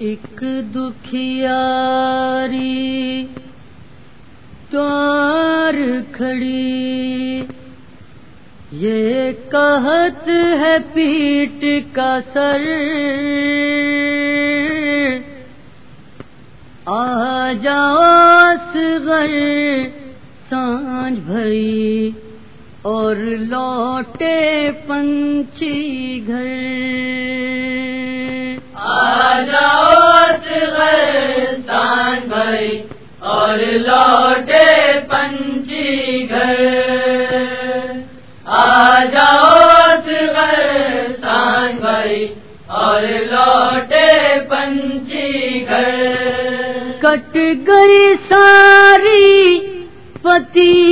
ایک دکھیاری توار کھڑی۔ یہ کہت ہے پیٹ کا سر۔ آ جاس غر سانج بھئی اور لوٹے پنچی گھر۔ آ جاؤ سان بھائی اور لوٹے پنچی گھر۔ آ جاؤ سان بھائی اور لوٹے پنچی گھر۔ کٹ گئی ساری پتی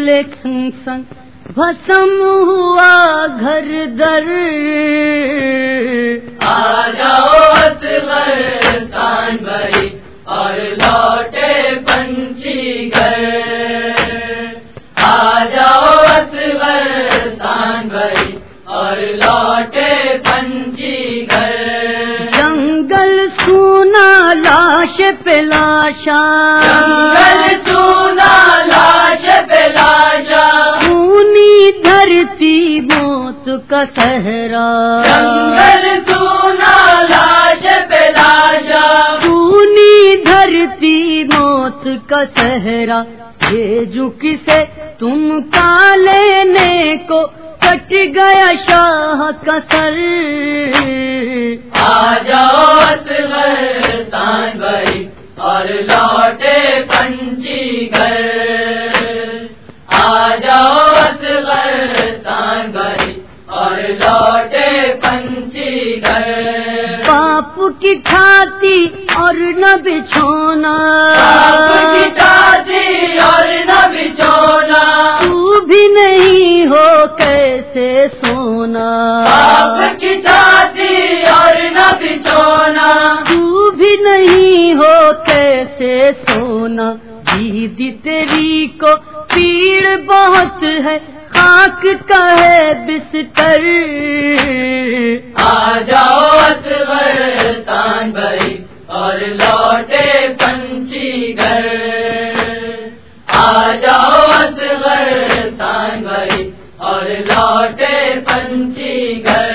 جھولے کھنسن بھسم ہوا گھر در۔ آ جاؤ سان بھائی اور لوٹے گھر۔ آ جاؤ سان بھائی اور لوٹے پنچی گھر۔ جنگل سونا لاش پہ لاشا جنگل سونا دھرتی موت کا صحرا۔ لاشا خونی دھرتی موت کا صحرا۔ یہ جو کسے تم کا لینے کو۔ کٹ گیا شاہ کا سر۔ کی کھاتی اور نہ بچھونا۔ اور نہ بچونا تو بھی نہیں ہو کیسے سونا۔ کی شادی اور نہ بچونا تو بھی نہیں ہو کیسے سونا۔ دیدی تیری کو پیڑ بہت ہے۔ خاک کا ہے بستر۔ آ جاؤ سان بھائی اور لوٹے پنچی گھر۔ آ جاؤ سان بھائی اور لوٹے پنچی گھر۔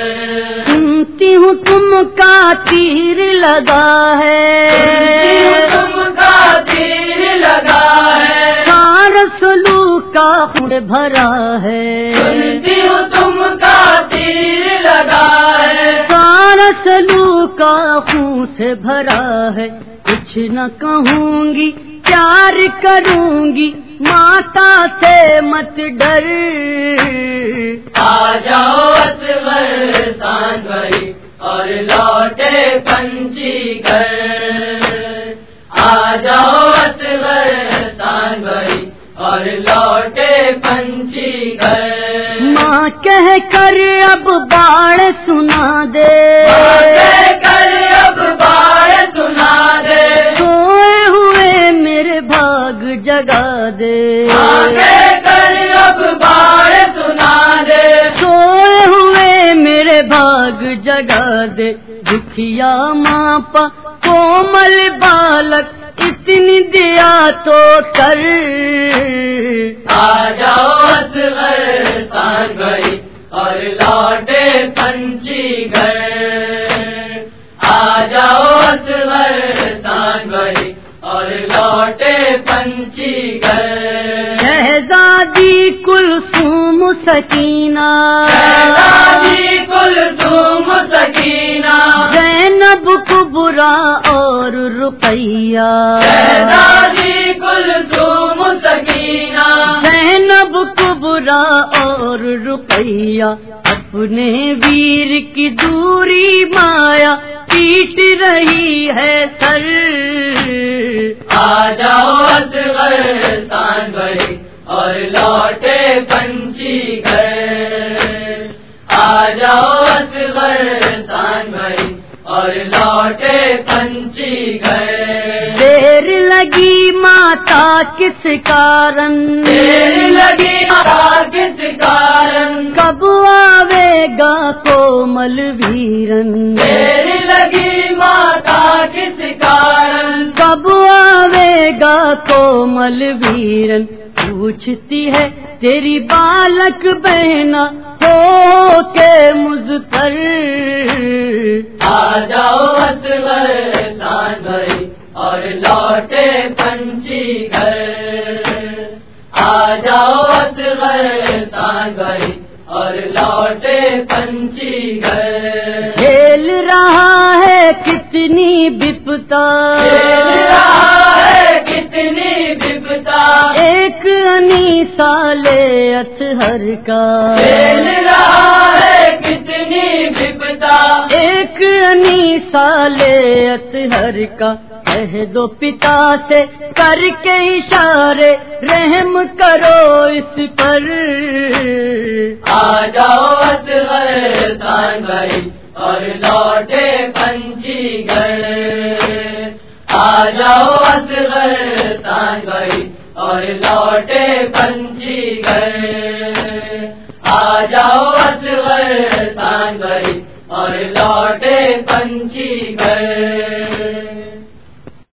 سنتی ہوں تم کا تیر لگا ہے۔ خون بھرا ہے۔ تم کا تیر لگا ہے۔ سارا سلو کا خون سے بھرا ہے۔ کچھ نہ کہوں گی پیار کروں گی۔ ماتا سے مت ڈر۔ آ جاؤ سان بھائی اور لوٹے پنچی گھر۔ آ جاؤ سان بھائی اور لوٹے ماں کہہ کر اب باڑ سنا دے۔ کر اب بار سنا دے۔ سوئے ہوئے میرے بھاگ جگا دے۔ کر اب بار سنا دے۔ سوئے ہوئے میرے بھاگ جگا دے۔ دکھیا ماں پا کومل بالک دیا تو کر۔ آ جاؤ سان بھائی اور لوٹے پنچی گھر۔ آ جاؤ سان بھائی اور لوٹے پنچی گھر۔ شہزادی کلثوم سکینہ۔ شہزادی کلثوم رقیہ۔ زینب کبرا اور رقیہ اپنے ویر کی دوری مایا پیٹ رہی ہے سر۔ آ جاؤ اور لوٹے پنچی گھر۔ لوٹے پنچی گئے۔ دیر لگی ماتا کس کارن؟ دیر لگی ماتا کس کارن؟ کب آوے گا کومل ویرن؟ دیر لگی ماتا کس کارن؟ کب آوے گا کومل ویرن؟ پوچھتی ہے تیری بالک بہنا ہو کے مزتر آ جاؤ بھائی اور لوٹے پنچی گھر۔ آ جاؤ بھائی اور لوٹے پنچی گھر۔ کھیل رہا ہے کتنی بپتا سالے اتہر کا۔ رہا ہے کتنی بپتا ایک انی سالے اتہر کا۔ کہہ دو پتا سے کر کے اشارے رحم کرو اس پر۔ آ جاؤ تان بھائی اور لوٹے پنچی گھر۔ آ جاؤ بھائی اور لوٹے پنچی گھر۔ آ جاؤ